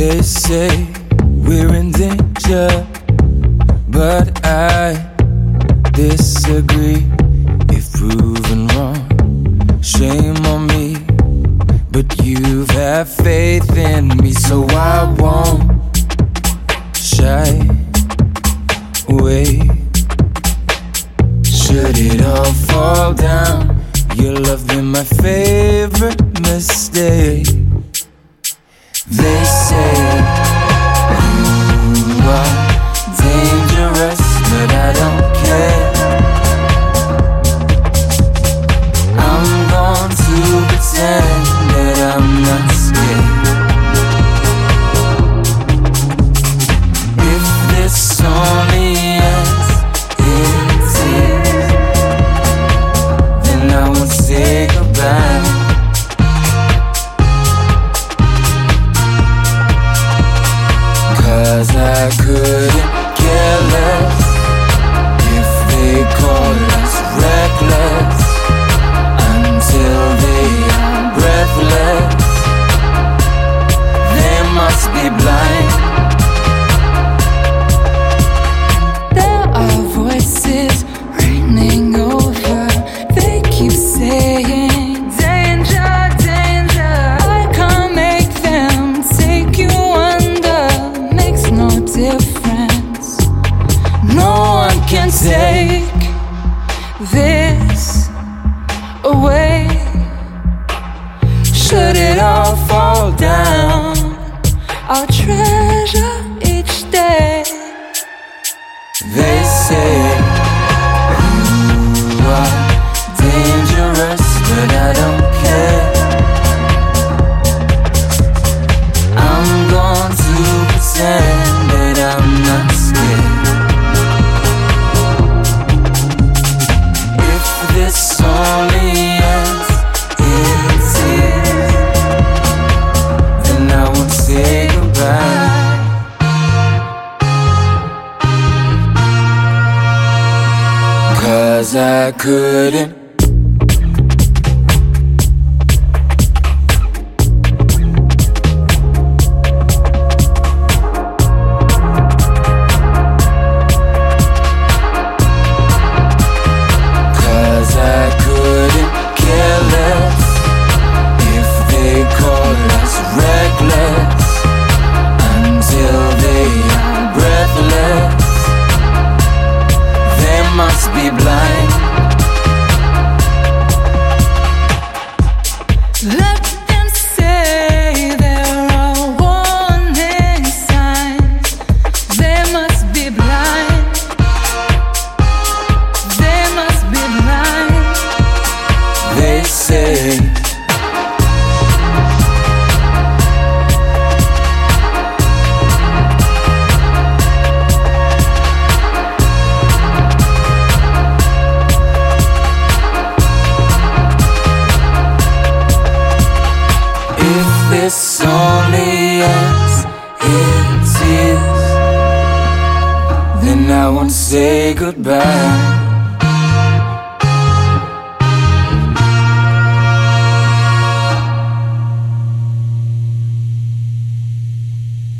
They say we're in danger, but I disagree. If proven wrong, shame on me. But you've had faith in me, so I won't shy away. Should it all fall down, your love been my favorite mistake. They say 그 take this away. Should it all fall down, I'll treasure each day. Cause I couldn't won't say goodbye.